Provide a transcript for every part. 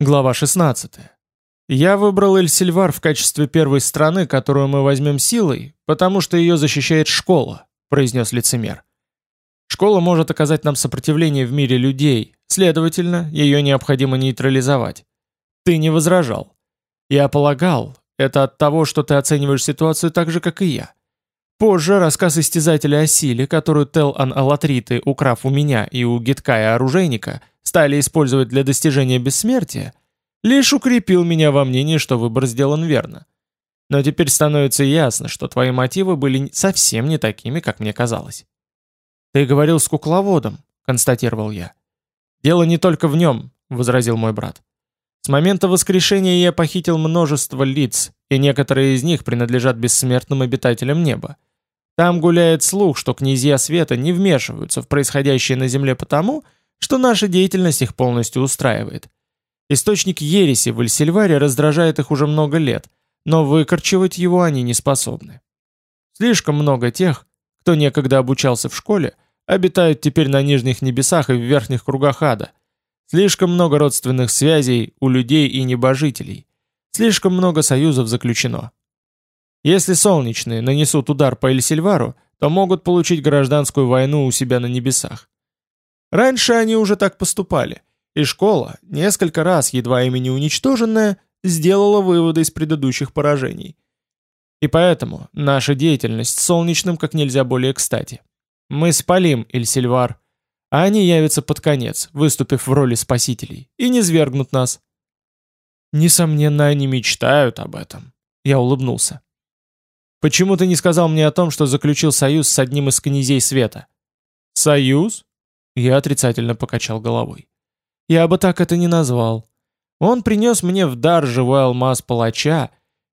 Глава 16. Я выбрал Эль-Сильвар в качестве первой страны, которую мы возьмем силой, потому что ее защищает школа, произнес лицемер. Школа может оказать нам сопротивление в мире людей, следовательно, ее необходимо нейтрализовать. Ты не возражал. Я полагал, это от того, что ты оцениваешь ситуацию так же, как и я. Позже рассказ истязателя о силе, которую Тел-Ан-Алатриты, украв у меня и у Гиткая-оружейника, стали использовать для достижения бессмертия, лишь укрепил меня во мнении, что выбор сделан верно. Но теперь становится ясно, что твои мотивы были совсем не такими, как мне казалось. «Ты говорил с кукловодом», — констатировал я. «Дело не только в нем», — возразил мой брат. «С момента воскрешения я похитил множество лиц, и некоторые из них принадлежат бессмертным обитателям неба. Там гуляет слух, что князья света не вмешиваются в происходящее на земле потому, что наша деятельность их полностью устраивает. Источник ереси в Эльсильваре раздражает их уже много лет, но выкорчевать его они не способны. Слишком много тех, кто некогда обучался в школе, обитают теперь на нижних небесах и в верхних кругах ада. Слишком много родственных связей у людей и небожителей. Слишком много союзов заключено. Если солнечные нанесут удар по Эльсильвару, то могут получить гражданскую войну у себя на небесах. Раньше они уже так поступали, и школа, несколько раз едва ими не уничтоженная, сделала выводы из предыдущих поражений. И поэтому наша деятельность Солнечным как нельзя более кстати. Мы спалим Ильсильвар, а они явятся под конец, выступив в роли спасителей, и не свергнут нас. Несомненно, они мечтают об этом. Я улыбнулся. Почему ты не сказал мне о том, что заключил союз с одним из князей света? Союз? Я отрицательно покачал головой. Я бы так это не назвал. Он принес мне в дар живой алмаз палача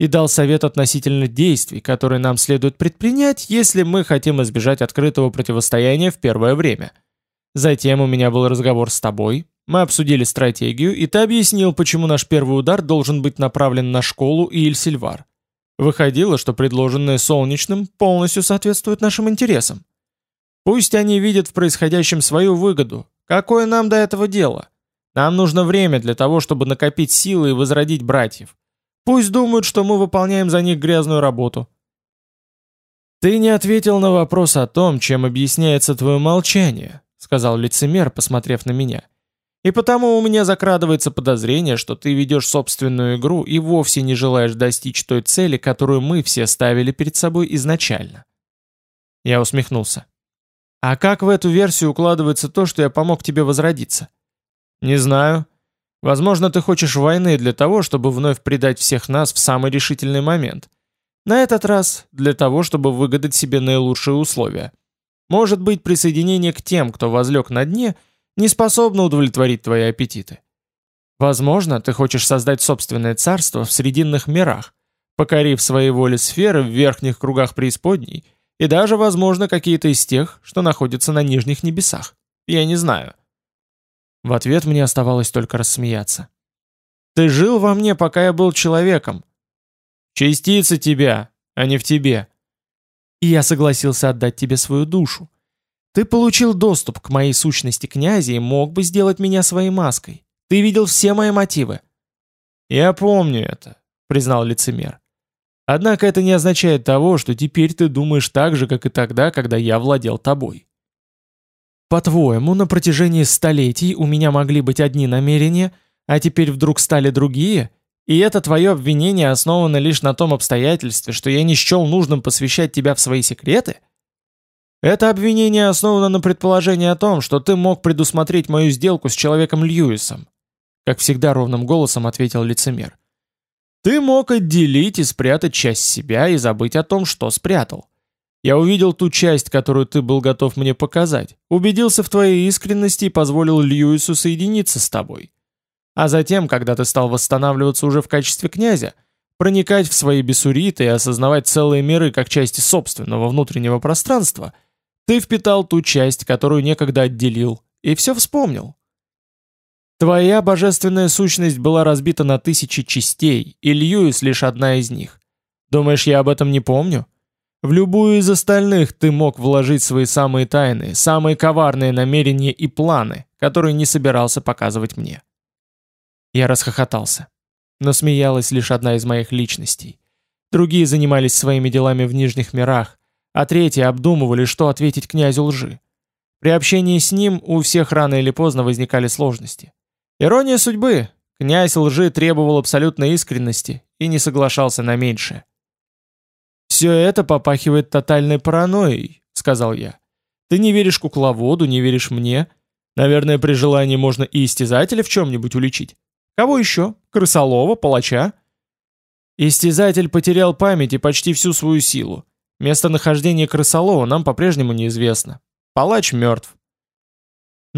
и дал совет относительно действий, которые нам следует предпринять, если мы хотим избежать открытого противостояния в первое время. Затем у меня был разговор с тобой, мы обсудили стратегию, и ты объяснил, почему наш первый удар должен быть направлен на школу и Ильсильвар. Выходило, что предложенное Солнечным полностью соответствует нашим интересам. Пусть они видят в происходящем свою выгоду. Какое нам до этого дело? Нам нужно время для того, чтобы накопить силы и возродить братьев. Пусть думают, что мы выполняем за них грязную работу. Ты не ответил на вопрос о том, чем объясняется твое молчание, сказал лицемер, посмотрев на меня. И потому у меня закрадывается подозрение, что ты ведешь собственную игру и вовсе не желаешь достичь той цели, которую мы все ставили перед собой изначально. Я усмехнулся. А как в эту версию укладывается то, что я помог тебе возродиться? «Не знаю. Возможно, ты хочешь войны для того, чтобы вновь предать всех нас в самый решительный момент. На этот раз для того, чтобы выгадать себе наилучшие условия. Может быть, присоединение к тем, кто возлег на дне, не способно удовлетворить твои аппетиты. Возможно, ты хочешь создать собственное царство в срединных мирах, покорив своей воле сферы в верхних кругах преисподней, и даже, возможно, какие-то из тех, что находятся на нижних небесах. Я не знаю. В ответ мне оставалось только рассмеяться. «Ты жил во мне, пока я был человеком. Частица тебя, а не в тебе. И я согласился отдать тебе свою душу. Ты получил доступ к моей сущности князя и мог бы сделать меня своей маской. Ты видел все мои мотивы». «Я помню это», — признал лицемер. «Однако это не означает того, что теперь ты думаешь так же, как и тогда, когда я владел тобой. По-твоему, на протяжении столетий у меня могли быть одни намерения, а теперь вдруг стали другие? И это твое обвинение основано лишь на том обстоятельстве, что я не счел нужным посвящать тебя в свои секреты? Это обвинение основано на предположении о том, что ты мог предусмотреть мою сделку с человеком Льюисом. Как всегда ровным голосом ответил лицемер. Ты мог отделить и спрятать часть себя и забыть о том, что спрятал. Я увидел ту часть, которую ты был готов мне показать, убедился в твоей искренности и позволил Льюису соединиться с тобой. А затем, когда ты стал восстанавливаться уже в качестве князя, проникать в свои бессуриты и осознавать целые миры как части собственного внутреннего пространства, ты впитал ту часть, которую некогда отделил, и все вспомнил. Твоя божественная сущность была разбита на тысячи частей, и Льюис лишь одна из них. Думаешь, я об этом не помню? В любую из остальных ты мог вложить свои самые тайные, самые коварные намерения и планы, которые не собирался показывать мне. Я расхохотался. Но смеялась лишь одна из моих личностей. Другие занимались своими делами в нижних мирах, а третьи обдумывали, что ответить князю лжи. При общении с ним у всех рано или поздно возникали сложности. Ирония судьбы. Князь лжи требовал абсолютной искренности и не соглашался на меньшее. «Все это попахивает тотальной паранойей», — сказал я. «Ты не веришь кукловоду, не веришь мне. Наверное, при желании можно и истязателя в чем-нибудь уличить. Кого еще? Крысолова, палача?» Истязатель потерял память и почти всю свою силу. Местонахождение крысолова нам по-прежнему неизвестно. Палач мертв.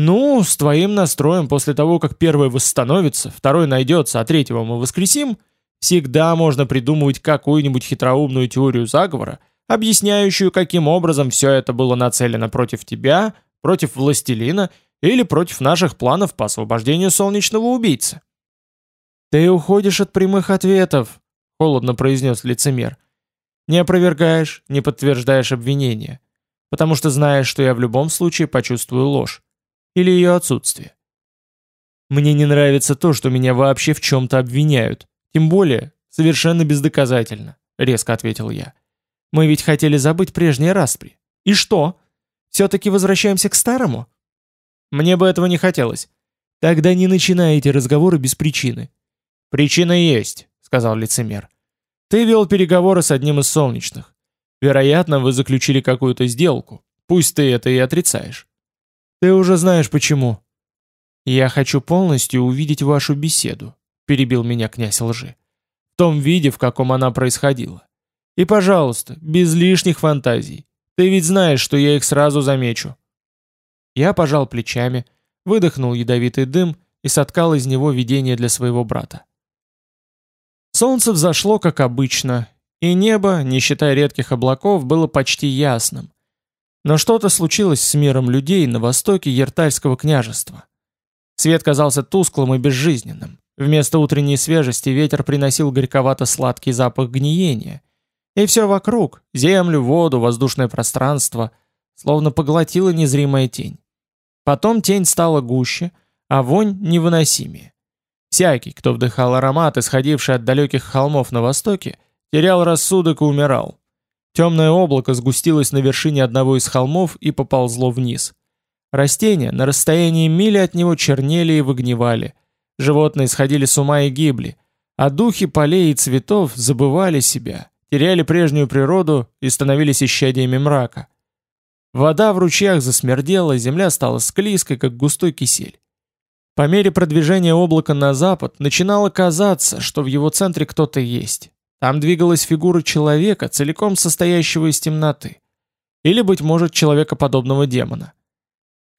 Ну, с твоим настроем, после того, как первый восстановится, второй найдется, а третьего мы воскресим, всегда можно придумывать какую-нибудь хитроумную теорию заговора, объясняющую, каким образом все это было нацелено против тебя, против властелина или против наших планов по освобождению солнечного убийцы. «Ты уходишь от прямых ответов», — холодно произнес лицемер. «Не опровергаешь, не подтверждаешь обвинения, потому что знаешь, что я в любом случае почувствую ложь. Или ее отсутствие. Мне не нравится то, что меня вообще в чем-то обвиняют, тем более совершенно бездоказательно», — резко ответил я. «Мы ведь хотели забыть прежние распри. И что? Все-таки возвращаемся к старому?» «Мне бы этого не хотелось. Тогда не начинай эти разговоры без причины. «Причина есть», — сказал лицемер. «Ты вел переговоры с одним из солнечных. Вероятно, вы заключили какую-то сделку. Пусть ты это и отрицаешь. Ты уже знаешь почему». «Я хочу полностью увидеть вашу беседу», — перебил меня князь лжи. «В том виде, в каком она происходила. И, пожалуйста, без лишних фантазий. Ты ведь знаешь, что я их сразу замечу». Я пожал плечами, выдохнул ядовитый дым и соткал из него видение для своего брата. Солнце взошло, как обычно, и небо, не считая редких облаков, было почти ясным. Но что-то случилось с миром людей на востоке Ертальского княжества. Свет казался тусклым и безжизненным. Вместо утренней свежести ветер приносил горьковато-сладкий запах гниения. И все вокруг — землю, воду, воздушное пространство — словно поглотила незримая тень. Потом тень стала гуще, а вонь невыносимее. Всякий, кто вдыхал аромат, исходивший от далеких холмов на востоке, терял рассудок и умирал. Темное облако сгустилось на вершине одного из холмов и поползло вниз. Растения на расстоянии мили от него чернели и выгнивали. Животные сходили с ума и гибли, а духи полей и цветов забывали себя, теряли прежнюю природу и становились исчадиями мрака. Вода в ручьях засмердела, земля стала склизкой, как густой кисель. По мере продвижения облака на запад начинало казаться, что в его центре кто-то есть. Там двигалась фигура человека, целиком состоящего из темноты. Или, быть может, человекоподобного демона.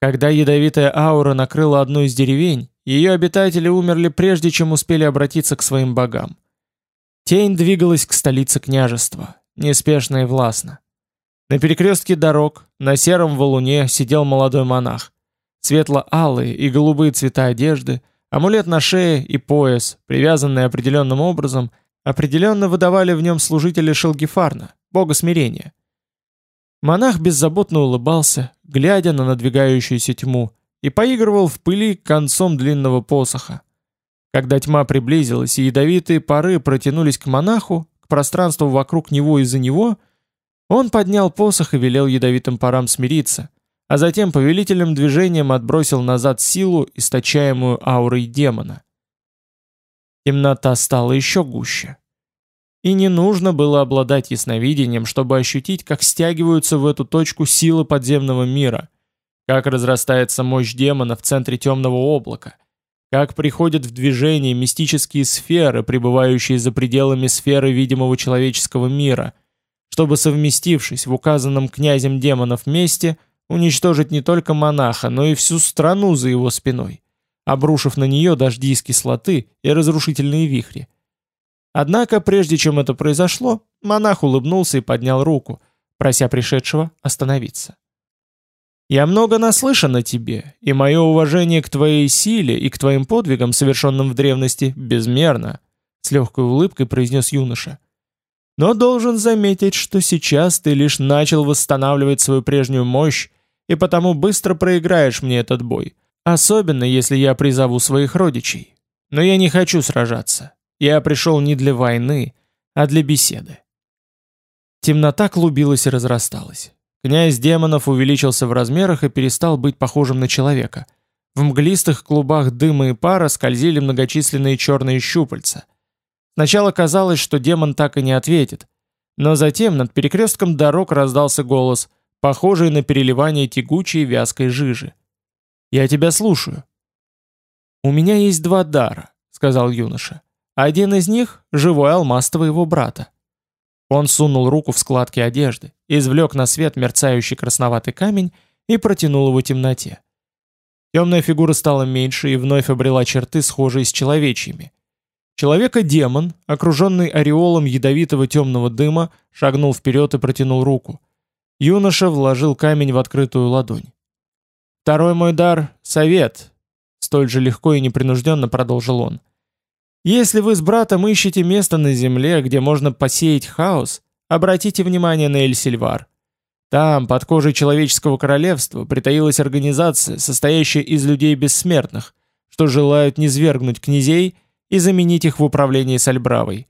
Когда ядовитая аура накрыла одну из деревень, ее обитатели умерли прежде, чем успели обратиться к своим богам. Тень двигалась к столице княжества, неспешно и властно. На перекрестке дорог, на сером валуне сидел молодой монах. Светло-алые и голубые цвета одежды, амулет на шее и пояс, привязанные определенным образом, определенно выдавали в нем служители Шелгифарна, бога смирения. Монах беззаботно улыбался, глядя на надвигающуюся тьму, и поигрывал в пыли концом длинного посоха. Когда тьма приблизилась и ядовитые пары протянулись к монаху, к пространству вокруг него и за него, он поднял посох и велел ядовитым парам смириться, а затем повелительным движением отбросил назад силу, источаемую аурой демона. Темнота стала еще гуще. И не нужно было обладать ясновидением, чтобы ощутить, как стягиваются в эту точку силы подземного мира, как разрастается мощь демона в центре темного облака, как приходят в движение мистические сферы, пребывающие за пределами сферы видимого человеческого мира, чтобы, совместившись в указанном князем демонов месте – уничтожить не только монаха, но и всю страну за его спиной, обрушив на нее дожди из кислоты и разрушительные вихри. Однако, прежде чем это произошло, монах улыбнулся и поднял руку, прося пришедшего остановиться. «Я много наслышан о тебе, и мое уважение к твоей силе и к твоим подвигам, совершенным в древности, безмерно», с легкой улыбкой произнес юноша. «Но должен заметить, что сейчас ты лишь начал восстанавливать свою прежнюю мощь и потому быстро проиграешь мне этот бой, особенно если я призову своих родичей. но я не хочу сражаться. Я пришел не для войны, а для беседы. Темнота клубилась и разрасталась. Князь демонов увеличился в размерах и перестал быть похожим на человека. В мглистых клубах дыма и пара скользили многочисленные черные щупальца. Сначала казалось, что демон так и не ответит, но затем над перекрестком дорог раздался голос, похожий на переливание тягучей вязкой жижи. «Я тебя слушаю». «У меня есть два дара», — сказал юноша. «Один из них — живой алмаз твоего брата. Он сунул руку в складки одежды, извлек на свет мерцающий красноватый камень и протянул его темноте. Темная фигура стала меньше и вновь обрела черты, схожие с человечьими. Человека-демон, окруженный ореолом ядовитого темного дыма, шагнул вперед и протянул руку. Юноша вложил камень в открытую ладонь. «Второй мой дар — совет», — столь же легко и непринужденно продолжил он. Если вы с братом ищете место на земле, где можно посеять хаос, обратите внимание на Эль-Сильвар. Там, под кожей человеческого королевства, притаилась организация, состоящая из людей бессмертных, что желают низвергнуть князей и заменить их в управлении Сальбравой.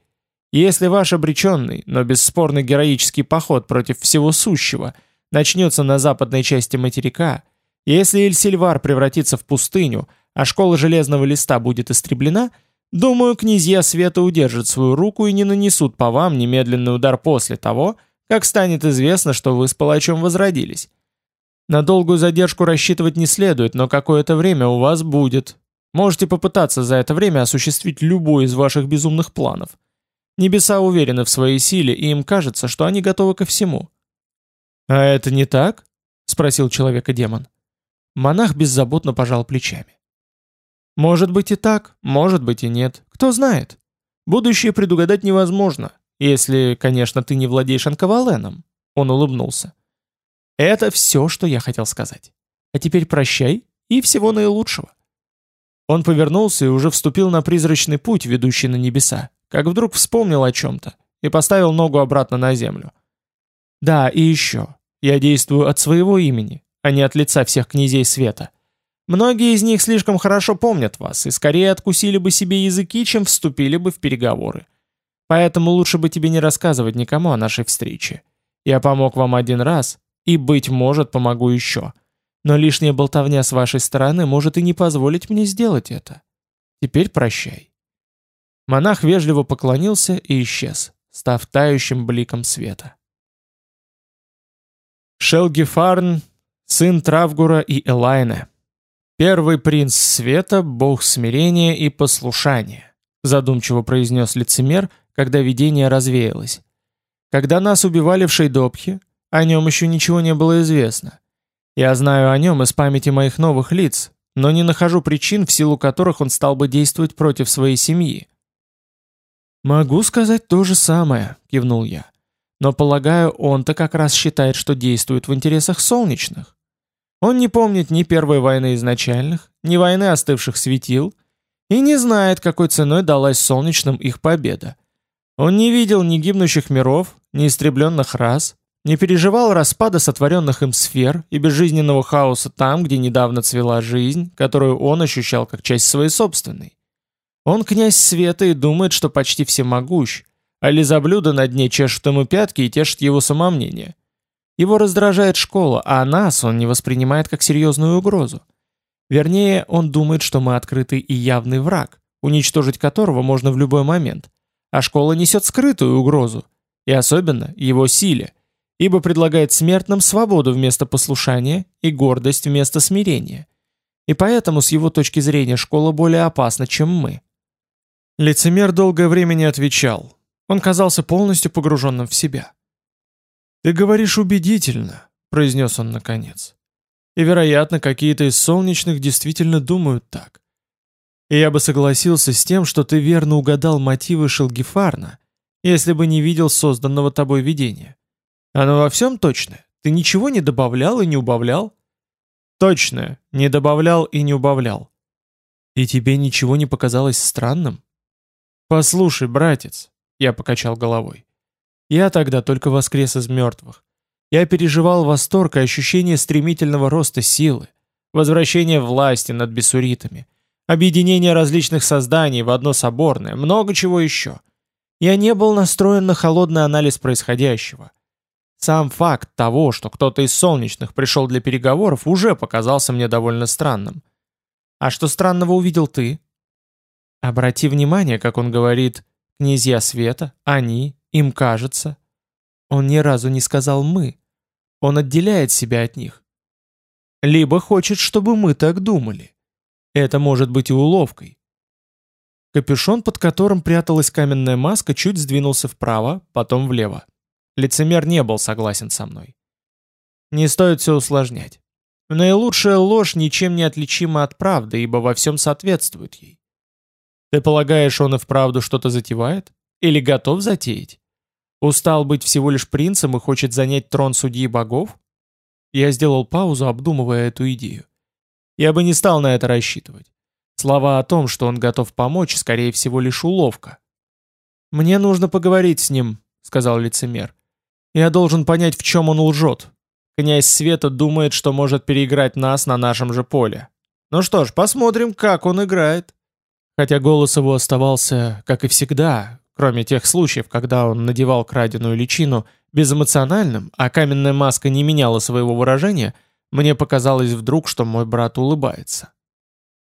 Если ваш обреченный, но бесспорно героический поход против всего сущего начнется на западной части материка, если Эль-Сильвар превратится в пустыню, а школа Железного Листа будет истреблена – Думаю, князья света удержат свою руку и не нанесут по вам немедленный удар после того, как станет известно, что вы с палачом возродились. На долгую задержку рассчитывать не следует, но какое-то время у вас будет. Можете попытаться за это время осуществить любой из ваших безумных планов. Небеса уверены в своей силе, и им кажется, что они готовы ко всему. «А это не так?» — спросил человека-демон. Монах беззаботно пожал плечами. Может быть и так, может быть и нет. Кто знает. Будущее предугадать невозможно, если, конечно, ты не владеешь анковаленом. Он улыбнулся. Это все, что я хотел сказать. А теперь прощай и всего наилучшего. Он повернулся и уже вступил на призрачный путь, ведущий на небеса, как вдруг вспомнил о чем-то и поставил ногу обратно на землю. Да, и еще. Я действую от своего имени, а не от лица всех князей света. Многие из них слишком хорошо помнят вас и скорее откусили бы себе языки, чем вступили бы в переговоры. Поэтому лучше бы тебе не рассказывать никому о нашей встрече. Я помог вам один раз, и, быть может, помогу еще. Но лишняя болтовня с вашей стороны может и не позволить мне сделать это. Теперь прощай». Монах вежливо поклонился и исчез, став тающим бликом света. Шелгифарн, сын Травгура и Элайна, «Первый принц света — бог смирения и послушания», задумчиво произнес лицемер, когда видение развеялось. «Когда нас убивали в Шейдопхе, о нем еще ничего не было известно. Я знаю о нем из памяти моих новых лиц, но не нахожу причин, в силу которых он стал бы действовать против своей семьи». «Могу сказать то же самое», — кивнул я. «Но, полагаю, он-то как раз считает, что действует в интересах солнечных. Он не помнит ни Первой войны изначальных, ни войны остывших светил, и не знает, какой ценой далась солнечным их победа. Он не видел ни гибнущих миров, ни истребленных рас, не переживал распада сотворенных им сфер и безжизненного хаоса там, где недавно цвела жизнь, которую он ощущал как часть своей собственной. Он князь света и думает, что почти всемогущ, а лизоблюда на дне чешут ему пятки и тешат его самомнение. Его раздражает школа, а нас он не воспринимает как серьезную угрозу. Вернее, он думает, что мы открытый и явный враг, уничтожить которого можно в любой момент. А школа несет скрытую угрозу, и особенно его силе, ибо предлагает смертным свободу вместо послушания и гордость вместо смирения. И поэтому с его точки зрения школа более опасна, чем мы. Лицемер долгое время не отвечал. Он казался полностью погруженным в себя. «Ты говоришь убедительно», — произнес он наконец. «И, вероятно, какие-то из солнечных действительно думают так. И я бы согласился с тем, что ты верно угадал мотивы Шелгифарна, если бы не видел созданного тобой видения. Оно во всем точное? Ты ничего не добавлял и не убавлял?» «Точно, не добавлял и не убавлял». «И тебе ничего не показалось странным?» «Послушай, братец», — я покачал головой, я тогда только воскрес из мертвых. Я переживал восторг и ощущение стремительного роста силы, возвращения власти над бессуритами, объединение различных созданий в одно соборное, много чего еще. Я не был настроен на холодный анализ происходящего. Сам факт того, что кто-то из солнечных пришел для переговоров, уже показался мне довольно странным. А что странного увидел ты? Обрати внимание, как он говорит «князья света», «они», «им кажется». Он ни разу не сказал «мы». Он отделяет себя от них. Либо хочет, чтобы мы так думали. Это может быть и уловкой. Капюшон, под которым пряталась каменная маска, чуть сдвинулся вправо, потом влево. Лицемер не был согласен со мной. Не стоит все усложнять. Наилучшая ложь ничем не отличима от правды, ибо во всем соответствует ей. Ты полагаешь, он и вправду что-то затевает? Или готов затеять? Устал быть всего лишь принцем и хочет занять трон судьи богов? Я сделал паузу, обдумывая эту идею. Я бы не стал на это рассчитывать. Слова о том, что он готов помочь, скорее всего, лишь уловка. «Мне нужно поговорить с ним», — сказал лицемер. «Я должен понять, в чем он лжет. Князь Света думает, что может переиграть нас на нашем же поле. Ну что ж, посмотрим, как он играет». Хотя голос его оставался, как и всегда, кроме тех случаев, когда он надевал краденую личину, безэмоциональным, а каменная маска не меняла своего выражения, мне показалось вдруг, что мой брат улыбается.